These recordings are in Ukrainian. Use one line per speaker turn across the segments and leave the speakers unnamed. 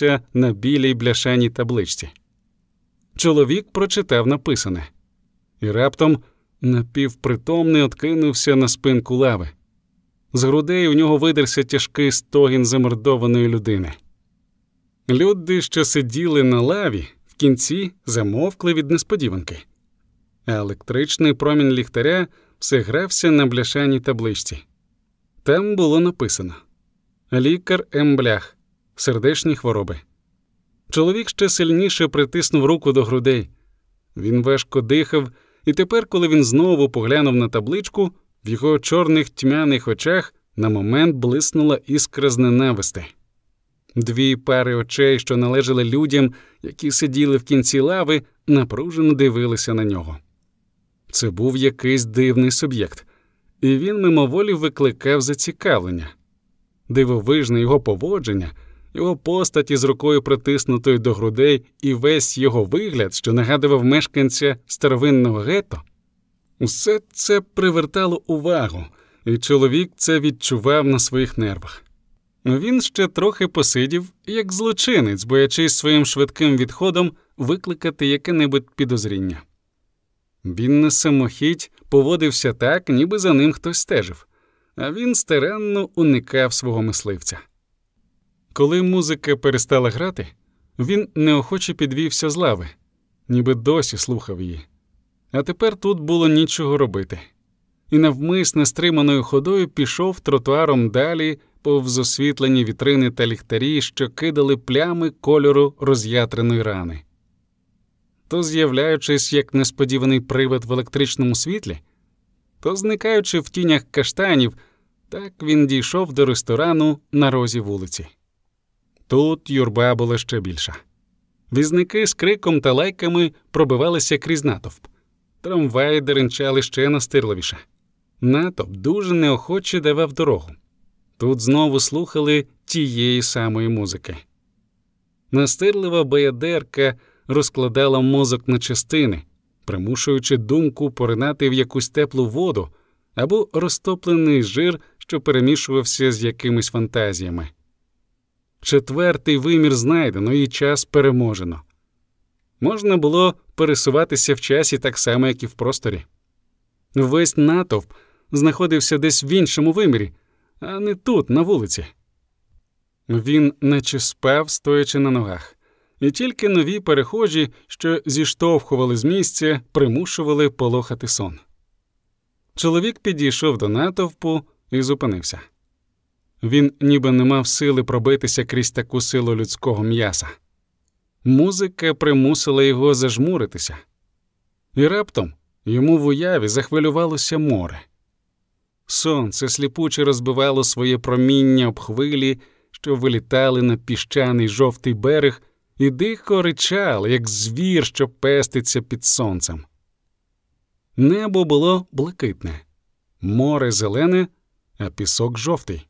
виднілися на білій бляшаній табличці. Чоловік прочитав написане, і раптом напівпритомний откинувся на спинку лави. З грудей у нього видерся тяжкий стогін замордованої людини. Люди, що сиділи на лаві, в кінці замовкли від несподіванки, а електричний промінь ліхтаря все грався на бляшаній табличці. Там було написано Лікар Емблях, сердечні хвороби. Чоловік ще сильніше притиснув руку до грудей. Він важко дихав, і тепер, коли він знову поглянув на табличку, в його чорних тьмяних очах на момент блиснула іскра з ненависти. Дві пари очей, що належали людям, які сиділи в кінці лави, напружено дивилися на нього. Це був якийсь дивний суб'єкт, і він мимоволі викликав зацікавлення. Дивовижне його поводження, його постать із рукою притиснутою до грудей, і весь його вигляд, що нагадував мешканця старовинного гетто, усе це привертало увагу, і чоловік це відчував на своїх нервах. Він ще трохи посидів, як злочинець, боячись своїм швидким відходом викликати яке-небудь підозріння. Він на самохідь поводився так, ніби за ним хтось стежив, а він старанно уникав свого мисливця. Коли музика перестала грати, він неохоче підвівся з лави, ніби досі слухав її. А тепер тут було нічого робити, і навмисне стриманою ходою пішов тротуаром далі повз освітлені вітрини та ліхтарі, що кидали плями кольору роз'ятреної рани. То з'являючись як несподіваний привид в електричному світлі, то зникаючи в тінях каштанів, так він дійшов до ресторану на розі вулиці. Тут юрба була ще більша. Візники з криком та лайками пробивалися крізь натовп. Трамваї деренчали ще настирливіше. Натовп дуже неохоче давав дорогу. Тут знову слухали тієї самої музики. Настирлива баядерка розкладала мозок на частини, примушуючи думку поринати в якусь теплу воду або розтоплений жир, що перемішувався з якимись фантазіями. Четвертий вимір знайдено і час переможено. Можна було пересуватися в часі так само, як і в просторі. Весь натовп знаходився десь в іншому вимірі, а не тут, на вулиці. Він наче спав, стоячи на ногах, і тільки нові перехожі, що зіштовхували з місця, примушували полохати сон. Чоловік підійшов до натовпу і зупинився. Він ніби не мав сили пробитися крізь таку силу людського м'яса. Музика примусила його зажмуритися, і раптом йому в уяві захвилювалося море. Сонце сліпуче розбивало своє проміння об хвилі, що вилітали на піщаний жовтий берег, і дико ричали, як звір, що пеститься під сонцем. Небо було блакитне, море зелене, а пісок жовтий,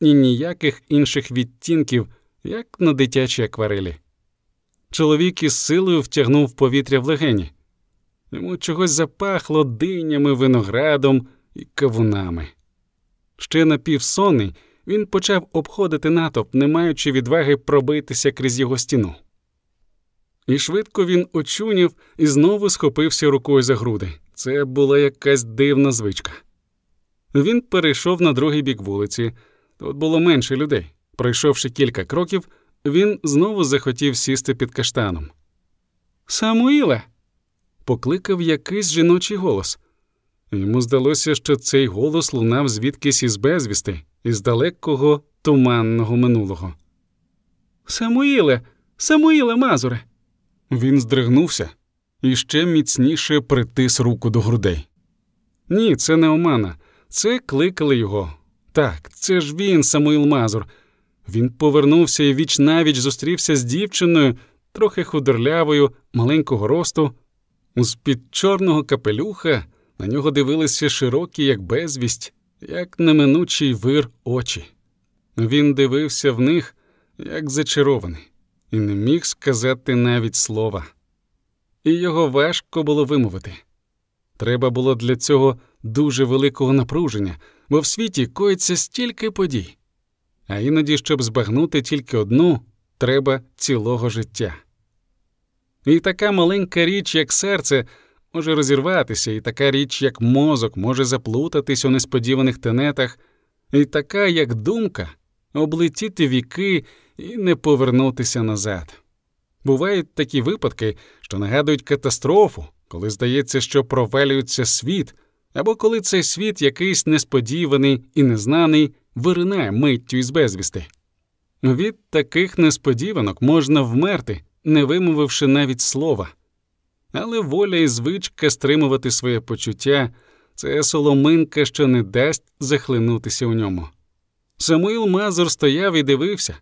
і ніяких інших відтінків, як на дитячій акварелі. Чоловік із силою втягнув повітря в легені. Йому чогось запахло динями, виноградом і кавунами. Ще напівсонний він почав обходити натовп, не маючи відваги пробитися крізь його стіну. І швидко він очуняв і знову схопився рукою за груди. Це була якась дивна звичка. Він перейшов на другий бік вулиці. Тут було менше людей. Пройшовши кілька кроків, він знову захотів сісти під каштаном. Самуїле. покликав якийсь жіночий голос. Йому здалося, що цей голос лунав звідкись із безвісти, із далекого туманного минулого. Самуїле, Самуїле Мазуре. Він здригнувся і ще міцніше притис руку до грудей. Ні, це не омана, це кликали його. Так, це ж він, Самуїл Мазур. Він повернувся і віч навіч зустрівся з дівчиною, трохи худорлявою, маленького росту. З під чорного капелюха на нього дивилися широкі, як безвість, як неминучий вир очі. Він дивився в них, як зачарований, і не міг сказати навіть слова. І його важко було вимовити. Треба було для цього дуже великого напруження, бо в світі коїться стільки подій. А іноді, щоб збагнути тільки одну, треба цілого життя. І така маленька річ, як серце, може розірватися, і така річ, як мозок, може заплутатись у несподіваних тенетах, і така, як думка, облетіти віки і не повернутися назад. Бувають такі випадки, що нагадують катастрофу, коли здається, що провалюється світ, або коли цей світ якийсь несподіваний і незнаний виринає миттю із безвісти. Від таких несподіванок можна вмерти, не вимовивши навіть слова. Але воля і звичка стримувати своє почуття це соломинка, що не дасть захлинутися у ньому. Самуїл Мазур стояв і дивився,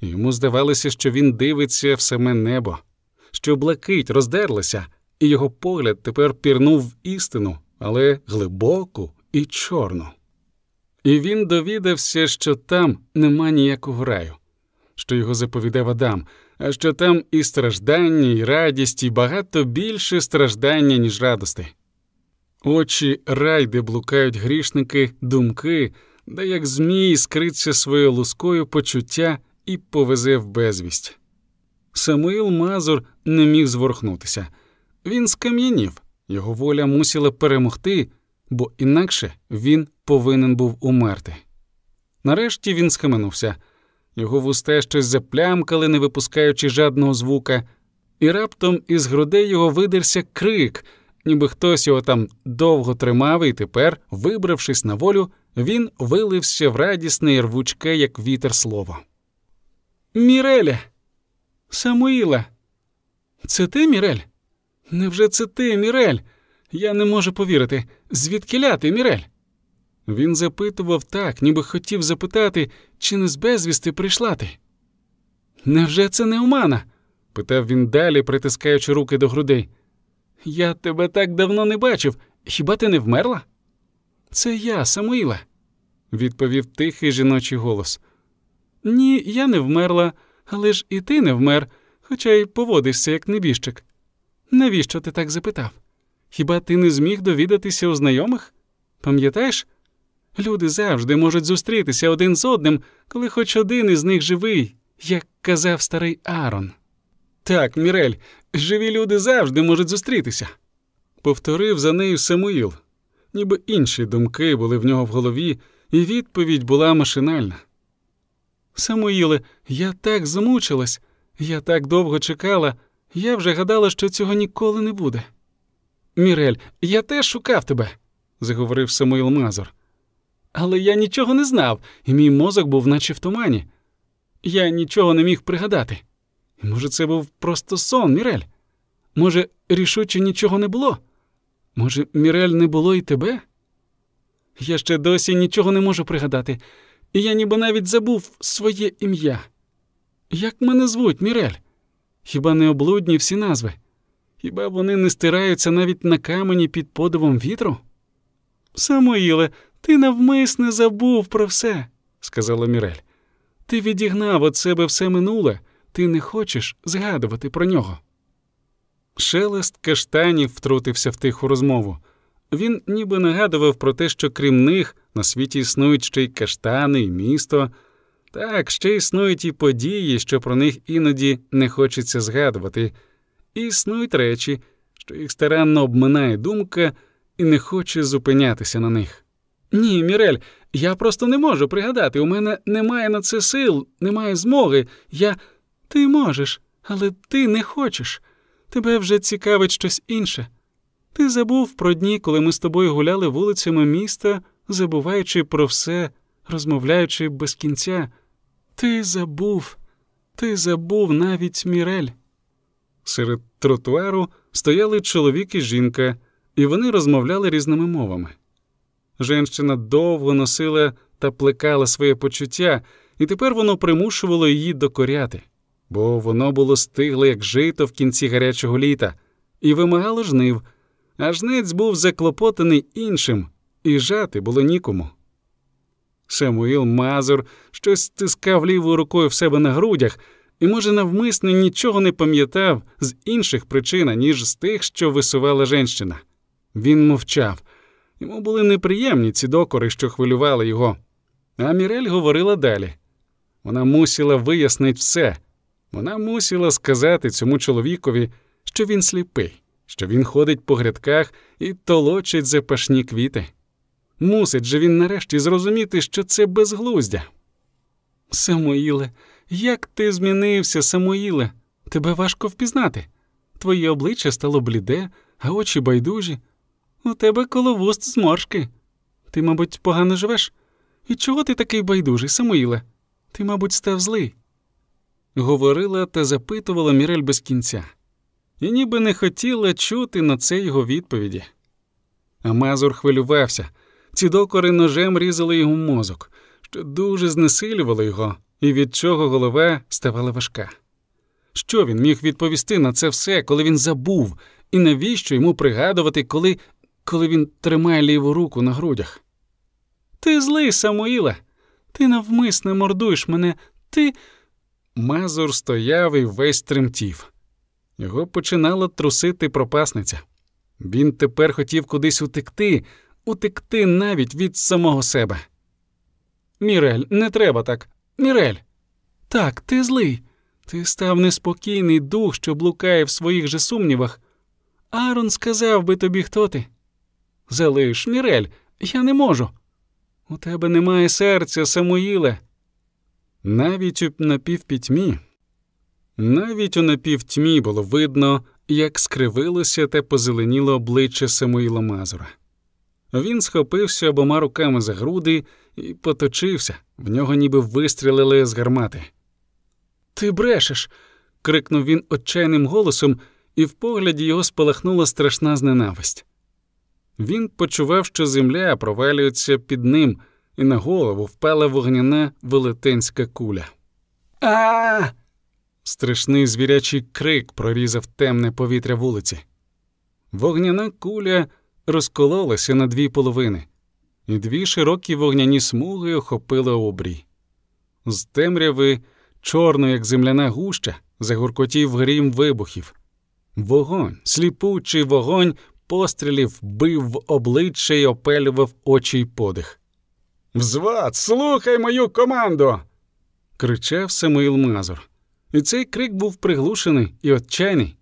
йому здавалося, що він дивиться в саме небо, що блакить роздерлася, і його погляд тепер пірнув в істину, але глибоку і чорну. І він довідався, що там нема ніякого раю, що його заповідав Адам, а що там і страждання, і радість, і багато більше страждання, ніж радости. Очі рай, де блукають грішники, думки, де як змій скриться своєю лускою почуття і повезе в безвість. Самуїл Мазур не міг зворухнутися. Він скам'янів, його воля мусила перемогти, бо інакше він повинен був умерти. Нарешті він схаменувся, його вуста щось заплямкали, не випускаючи жадного звука, і раптом із грудей його видерся крик, ніби хтось його там довго тримав, і тепер, вибравшись на волю, він вилився в радісне і рвучке, як вітер слово. Міреля, Самуїла, це ти, Мірель? Невже це ти, Мірель? Я не можу повірити. Звідки ляти, Мірель? Він запитував так, ніби хотів запитати, чи не з безвісти прийшла ти. Невже це не омана? питав він далі, притискаючи руки до грудей. Я тебе так давно не бачив. Хіба ти не вмерла? Це я, Самуїла, відповів тихий жіночий голос. Ні, я не вмерла, але ж і ти не вмер, хоча й поводишся як небіжчик. Навіщо ти так запитав? Хіба ти не зміг довідатися у знайомих? Пам'ятаєш? Люди завжди можуть зустрітися один з одним, коли хоч один із них живий, як казав старий Арон. Так, Мірель, живі люди завжди можуть зустрітися. Повторив за нею Самуїл, ніби інші думки були в нього в голові, і відповідь була машинальна. Самуїле, я так змучилась, я так довго чекала, я вже гадала, що цього ніколи не буде. Мірель, я теж шукав тебе, заговорив Самуїл Мазур. Але я нічого не знав, і мій мозок був наче в тумані. Я нічого не міг пригадати. І, може, це був просто сон, Мірель? Може, рішуче нічого не було? Може, Мірель не було і тебе? Я ще досі нічого не можу пригадати, і я ніби навіть забув своє ім'я. Як мене звуть, Мірель? Хіба не облудні всі назви? Хіба вони не стираються навіть на камені під подивом вітру? Самоїле, ти навмисне забув про все, сказала Мірель. Ти відігнав від себе все минуле, ти не хочеш згадувати про нього. Шелест каштанів втрутився в тиху розмову. Він ніби нагадував про те, що крім них на світі існують ще й каштани, і місто. Так, ще існують і події, що про них іноді не хочеться згадувати, і існують речі, що їх старанно обминає думка і не хоче зупинятися на них. Ні, Мірель, я просто не можу пригадати. У мене немає на це сил, немає змоги. Я. Ти можеш, але ти не хочеш. Тебе вже цікавить щось інше. Ти забув про дні, коли ми з тобою гуляли вулицями міста, забуваючи про все, розмовляючи без кінця. Ти забув, ти забув навіть Мірель. Серед тротуару стояли чоловік і жінка, і вони розмовляли різними мовами. Женщина довго носила та плекала своє почуття, і тепер воно примушувало її докоряти, бо воно було стигле, як жито в кінці гарячого літа, і вимагало жнив, а жнець був заклопотаний іншим, і жати було нікому. Самуїл Мазур щось стискав лівою рукою в себе на грудях і, може, навмисно нічого не пам'ятав з інших причин, ніж з тих, що висувала женщина. Він мовчав. Йому були неприємні ці докори, що хвилювали його. А Мірель говорила далі. Вона мусила вияснити все, Вона мусила сказати цьому чоловікові, що він сліпий, що він ходить по грядках і толочить запашні квіти. Мусить же він нарешті зрозуміти, що це безглуздя. Самоїле, як ти змінився, Самоїле? Тебе важко впізнати. Твоє обличчя стало бліде, а очі байдужі. У тебе коло вуст зморшки. Ти, мабуть, погано живеш? І чого ти такий байдужий, Самуїле? Ти, мабуть, став злий. Говорила та запитувала Мірель без кінця, і ніби не хотіла чути на це його відповіді. А Мазур хвилювався, ці докори ножем різали його мозок, що дуже знесилювало його, і від чого голова ставала важка. Що він міг відповісти на це все, коли він забув, і навіщо йому пригадувати, коли коли він тримає ліву руку на грудях? Ти злий, Самуїле, ти навмисне мордуєш мене, ти. Мазур стояв і весь тремтів. Його починала трусити пропасниця. Він тепер хотів кудись утекти, утекти навіть від самого себе. Мірель, не треба так. Мірель. Так, ти злий. Ти став неспокійний дух, що блукає в своїх же сумнівах. Арон сказав би тобі, хто ти. Залиш, Мірель, я не можу. У тебе немає серця, Самуїле. Навіть у напівпітьмі, навіть у напівтьмі було видно, як скривилося та позеленіло обличчя Самуїла Мазура. Він схопився обома руками за груди і поточився, в нього ніби вистрілили з гармати. Ти брешеш. крикнув він отчайним голосом, і в погляді його спалахнула страшна зненависть. Він почував, що земля провалюється під ним, і на голову впала вогняна велетенська куля. А. Страшний звірячий крик прорізав темне повітря вулиці. Вогняна куля розкололася на дві половини, і дві широкі вогняні смуги охопили обрій. З темряви чорно, як земляна гуща, загуркотів грім вибухів. Вогонь, сліпучий вогонь пострілів бив в обличчя й опелював очі й подих. Взвод, слухай мою команду. кричав Самуїл Мазур. І цей крик був приглушений і отчайний.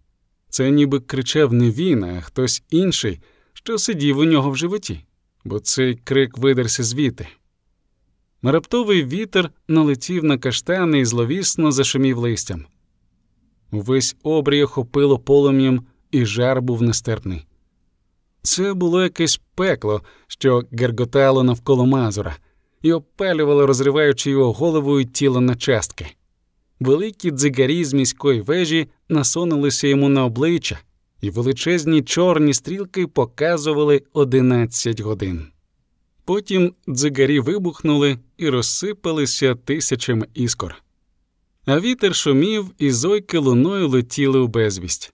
Це ніби кричав не він, а хтось інший, що сидів у нього в животі, бо цей крик видерся звідти. Раптовий вітер налетів на каштани і зловісно зашумів листям. Увесь обрій охопило полум'ям, і жар був нестерпний. Це було якесь пекло, що герготало навколо мазура, і опалювало, розриваючи його голову і тіло на частки. Великі дзигарі з міської вежі насунулися йому на обличчя, і величезні чорні стрілки показували одинадцять годин. Потім дзигарі вибухнули і розсипалися тисячами іскор. А вітер шумів, і зойки луною летіли у безвість.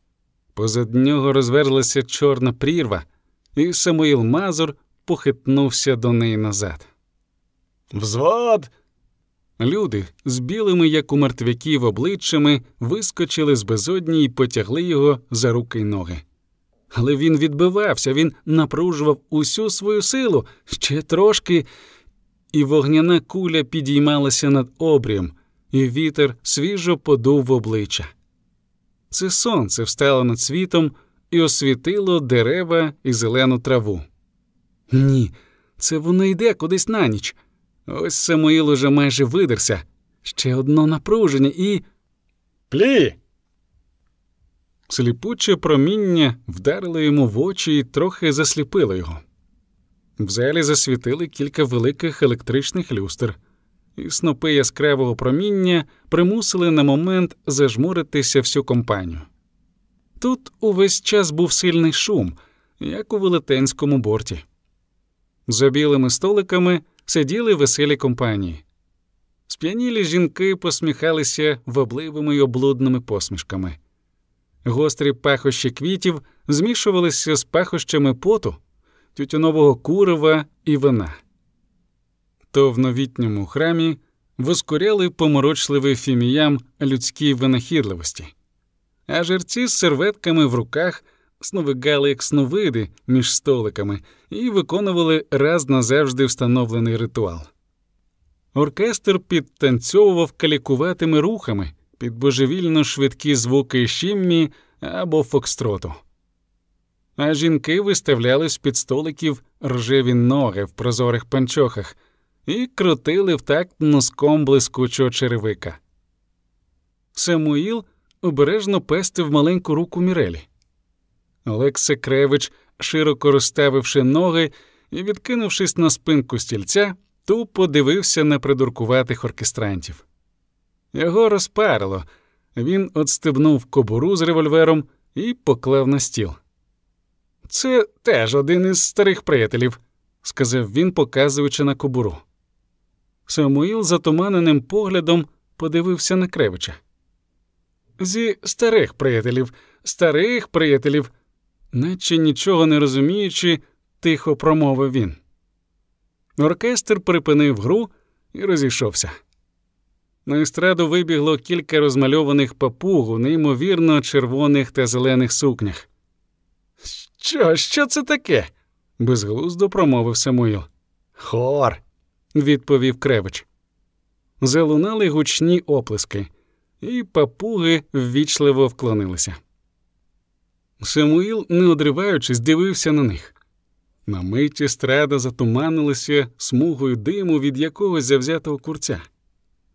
Позад нього розверлася чорна прірва, і Самуїл Мазур похитнувся до неї назад. Взвод. Люди з білими, як у мертвяків, обличчями вискочили з безодні і потягли його за руки й ноги. Але він відбивався, він напружував усю свою силу ще трошки, і вогняна куля підіймалася над обрієм, і вітер свіжо подув в обличчя. Це сонце встало над світом і освітило дерева і зелену траву. Ні, це воно йде кудись на ніч. Ось Самуїл уже майже видерся. Ще одно напруження і. Плі. Сліпуче проміння вдарило йому в очі і трохи засліпило його. В залі засвітили кілька великих електричних люстр, і снопи яскравого проміння примусили на момент зажмуритися всю компанію. Тут увесь час був сильний шум, як у велетенському борті. За білими столиками сиділи веселі компанії. Сп'янілі жінки посміхалися вобливими й облудними посмішками. Гострі пахощі квітів змішувалися з пахощами поту, тютюнового курива і вина. То в новітньому храмі воскуряли поморочливий фіміям людській винахідливості, а жерці з серветками в руках сновигали як сновиди між столиками і виконували раз назавжди встановлений ритуал. Оркестр підтанцьовував калікуватими рухами, під божевільно швидкі звуки щіммі або фокстроту. А жінки виставляли з під столиків рожеві ноги в прозорих панчохах і крутили в такт носком блискучого черевика. Самуїл обережно пестив маленьку руку Мірелі. Олекса Кревич, широко розставивши ноги і відкинувшись на спинку стільця, тупо дивився на придуркуватих оркестрантів. Його розпарило, він отстебнув кобуру з револьвером і поклав на стіл. Це теж один із старих приятелів, сказав він, показуючи на кобуру. Самуїл затуманеним поглядом подивився на Кревича. Зі старих приятелів, старих приятелів, наче нічого не розуміючи, тихо промовив він. Оркестр припинив гру і розійшовся. На естраду вибігло кілька розмальованих папуг у неймовірно червоних та зелених сукнях. Що, що це таке? безглуздо промовив Самуїл. Хор, відповів Кревич. Залунали гучні оплески, і папуги ввічливо вклонилися. Самуїл, не одриваючись, дивився на них. На миті страда затуманилася смугою диму від якогось завзятого курця,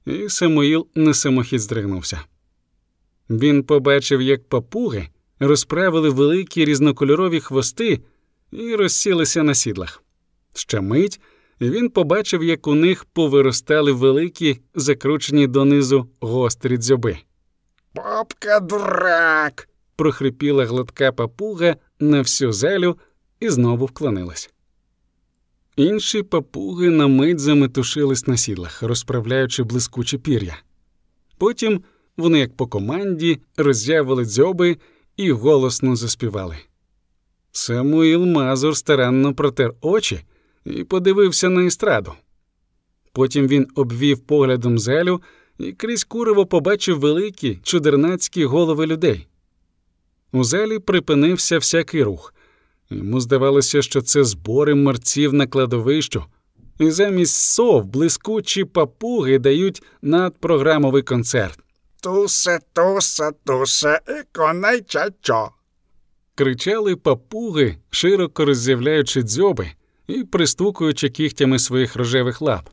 і Самуїл на самохід здригнувся. Він побачив, як папуги розправили великі різнокольорові хвости і розсілися на сідлах. Ще мить, він побачив, як у них повиростали великі, закручені донизу гострі дзьоби.
Попка дурак.
Прохрипіла гладка папуга на всю зелю і знову вклонилась. Інші папуги на мить заметушились на сідлах, розправляючи блискучі пір'я. Потім вони, як по команді, роззявили дзьоби і голосно заспівали. Самуїл Мазур старанно протер очі і подивився на естраду. Потім він обвів поглядом зелю і крізь куриво побачив великі чудернацькі голови людей. У зелі припинився всякий рух. Йому здавалося, що це збори мерців на кладовищу, і замість сов блискучі папуги дають надпрограмовий концерт.
Тусе, тусе, тусе, і конай чачо.
Кричали папуги, широко роззявляючи дзьоби і пристукуючи кігтями своїх рожевих лап.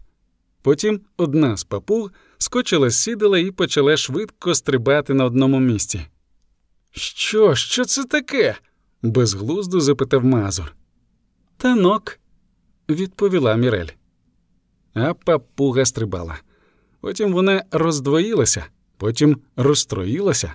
Потім одна з папуг скочила з сідала і почала швидко стрибати на одному місці. Що, що це таке? безглуздо запитав Мазур. Танок, відповіла Мірель. А папуга стрибала. Потім вона роздвоїлася, потім розстроїлася,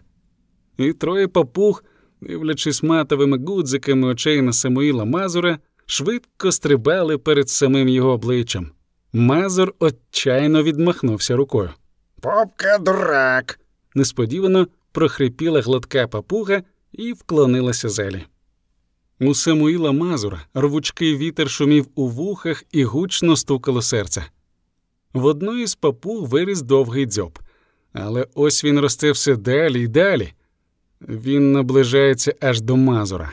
і троє папуг, дивлячись матовими гудзиками очей на Самуїла Мазура, швидко стрибали перед самим його обличчям. Мазур отчайно відмахнувся рукою.
Попка дурак.
Несподівано прохрипіла гладка папуга і вклонилася зелі. У Самуїла Мазура рвучкий вітер шумів у вухах і гучно стукало серце. В одної з папуг виріс довгий дзьоб, але ось він росте все далі й далі. Він наближається аж до Мазура.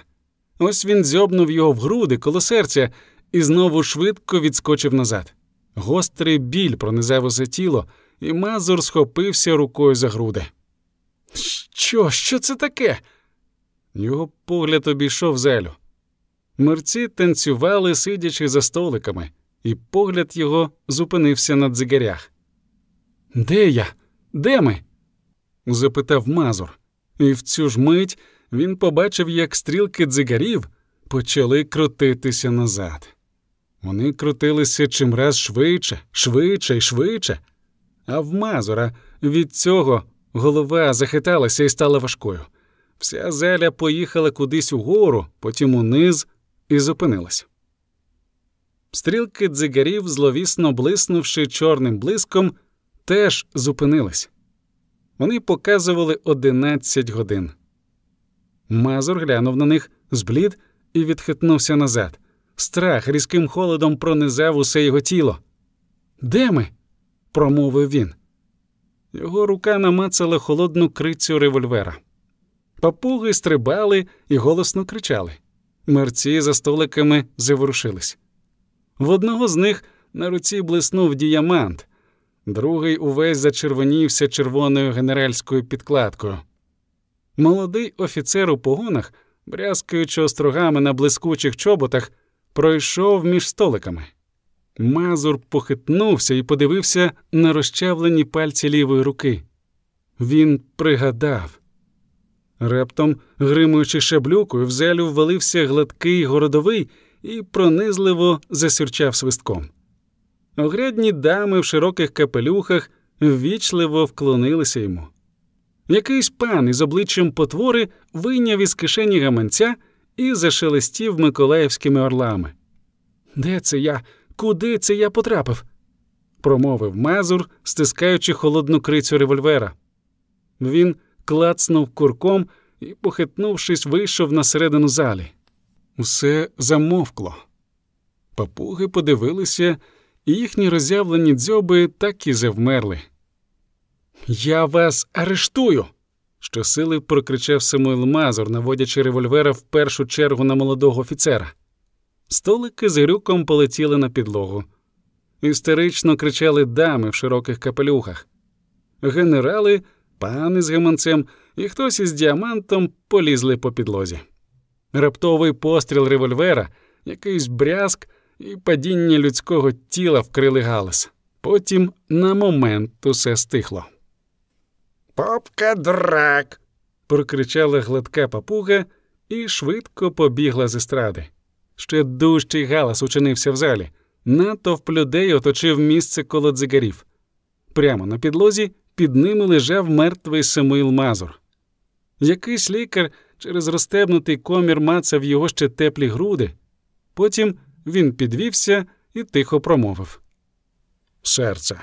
Ось він дзьобнув його в груди коло серця і знову швидко відскочив назад. Гострий біль пронизав усе тіло, і Мазур схопився рукою за груди. Що, що це таке? Його погляд обійшов зелю. Мерці танцювали, сидячи за столиками, і погляд його зупинився на дзигарях. Де я? Де ми? запитав Мазур, і в цю ж мить він побачив, як стрілки дзигарів почали крутитися назад. Вони крутилися чимраз швидше, швидше і швидше, а в Мазура від цього голова захиталася і стала важкою. Вся зеля поїхала кудись угору, потім униз і зупинилась. Стрілки дзигарів, зловісно блиснувши чорним блиском, теж зупинились. Вони показували одинадцять годин. Мазур глянув на них, зблід і відхитнувся назад. Страх різким холодом пронизав усе його тіло. Де ми? промовив він. Його рука намацала холодну крицю револьвера. Папуги стрибали і голосно кричали. Мерці за столиками заворушились. В одного з них на руці блиснув діамант, другий увесь зачервонівся червоною генеральською підкладкою. Молодий офіцер у погонах, брязкаючи острогами на блискучих чоботах, пройшов між столиками. Мазур похитнувся і подивився на розчавлені пальці лівої руки. Він пригадав. Раптом, гримуючи шаблюкою, в зелю ввалився гладкий городовий і пронизливо засюрчав свистком. Огрядні дами в широких капелюхах ввічливо вклонилися йому. Якийсь пан із обличчям потвори вийняв із кишені гаманця і зашелестів миколаївськими орлами. Де це я? Куди це я потрапив? промовив Мазур, стискаючи холодну крицю револьвера. Він клацнув курком і, похитнувшись, вийшов на середину залі. Усе замовкло. Папуги подивилися, і їхні роззявлені дзьоби так і завмерли. Я вас арештую. щосили прокричав Самуїл Мазур, наводячи револьвера в першу чергу на молодого офіцера. Столики з грюком полетіли на підлогу. Істерично кричали дами в широких капелюхах. Генерали, пани з гаманцем і хтось із діамантом полізли по підлозі. Раптовий постріл револьвера, якийсь брязк і падіння людського тіла вкрили галас. Потім на момент усе стихло.
Попка драк.
прокричала гладка папуга і швидко побігла з естради. Ще дужчий галас учинився в залі. Натовп людей оточив місце коло дзигарів. Прямо на підлозі під ними лежав мертвий Самуїл Мазур. Якийсь лікар через розстебнутий комір мацав його ще теплі груди. Потім він підвівся і тихо промовив Серце.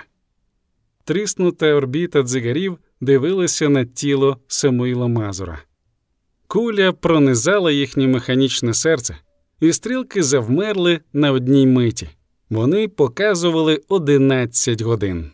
Тріснута орбіта дзигарів дивилася на тіло Самуїла Мазура. Куля пронизала їхнє механічне серце, і стрілки завмерли на одній миті. Вони показували одинадцять годин.